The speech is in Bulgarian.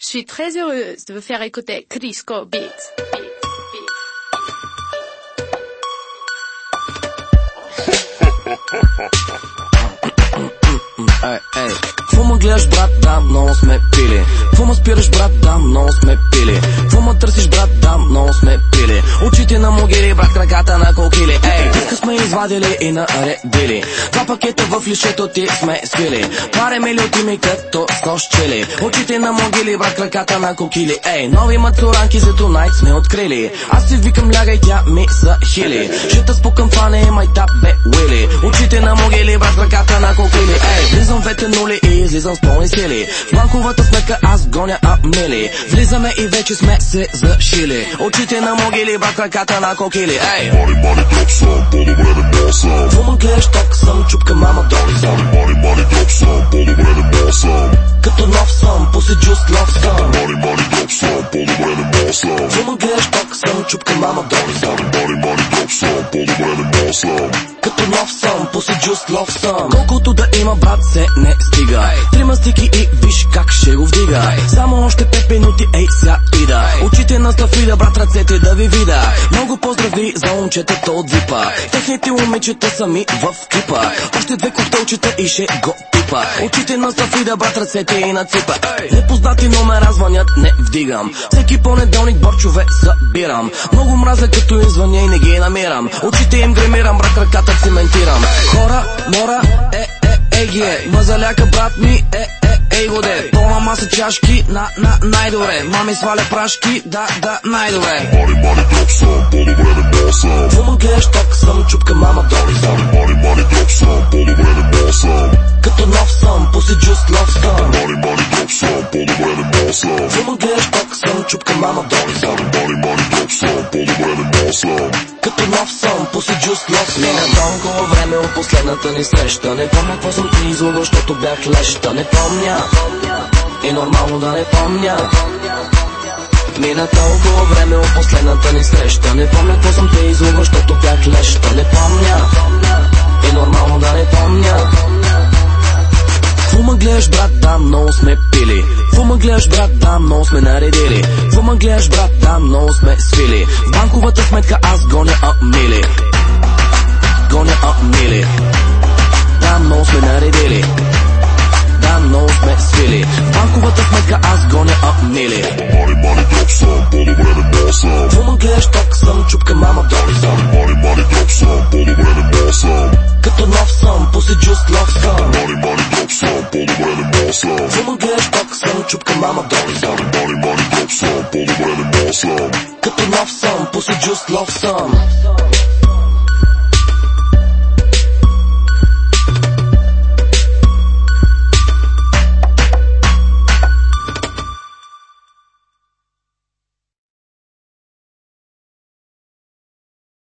Je suis très heureuse de vous faire écouter Crisco Beats. Ей, ей, какво ме гледаш, брат? Да, много сме пили. Какво ме спираш, брат? Да, много сме пили. Какво ме търсиш, брат? Да, много сме пили. Очите на могили, брат, краката на кокили. Ей, диска сме извадили и наредили. Два пакета в лишето ти сме свили. Паре милиоти ми като скощили. Очите на могили, брат, краката на кокили. Ей, нови мацуранки за тунайт сме открили. Аз си викам, лягай, тя ми са хили. Жита с по кампане, май тап бе уили. Очите на могили, брат, краката на кокили. Ей, влизам двете нули и излизам с пълни сили. В банковата сметка аз гоня амели. Влизаме и вече сме се зашили. Очите на могили, брат, краката на кокили. Ей, Мани, мани, дроп съм, по-добре съм. какво ме гледаш, ток съм, чупка мама, долу съм. Мани, мани, дроп съм, по-добре мога съм. Като нов съм, пуси джуст лов съм. Мани, мани, дроп съм, по-добре съм. Какво ме гледаш, ток съм, чупка мама, долу съм. Мани, мани, дроп съм, по-добре мога съм. Като нов съм, джуст лов съм. Колкото да има, брат, се не стига. Трима стики и виж как ще го вдига. Само още пет минути, ей, ся ида. Очите на стафида, брат, ръцете да ви вида. Много поздрави за момчетата от випа. Техните момичета са ми в клипа. Още две коктейлчета и ще го пипа. Очите на стафида, брат, ръцете и на ципа. Непознати номера звънят, не вдигам. Всеки понеделник борчове събирам. Много мразя като им звъня и не ги намирам. Очите им гримирам, брат, краката циментирам. Хора, мора, е, е, е, ги е. Мазаляка, брат ми, е, е, ей го де. Пълна маса чашки, на, на, най-добре. Мами сваля прашки, да, да, най-добре. Мани, мани, дроп съм, по-добре не мога съм. Ме гледаш, ток съм, чупка мама, долу съм. По-добре не мога. Какво ме гледаш, ток съм, чупка мама, долу съм. Мани, мани, дроп съм, по-добре не мога съм. Като нов съм, пуси джуст лов съм. Мина толкова време от последната ни среща. Не помня какво съм ти излагал, защото бях леща. Не помня. И нормално да не помня. Мина толкова време от последната ни среща. Не помня какво съм те излагал, защото бях леща. Не помня. И нормално да не помня. Гледаш, брат, да, много сме пили. Ме гледаш, брат, да, много сме наредили. Ме гледаш, брат, да, много сме свили. В банковата сметка аз гоня амили. Гоня амили. Да, много сме наредили. Да, много сме свили. В банковата сметка аз гоня амили. Мани, мани, дроп съм, по-добре не мога съм. Ме гледаш, ток съм, чупка мама, долу съм. Мани, мани, дроп съм, по-добре не мога съм. Като нов съм, пуси джуст лов съм. Съм, чупка мама, долу съм. Мани, мани, дроп съм, по-добре не мога съм. Като нов съм, пуси джуст лов съм.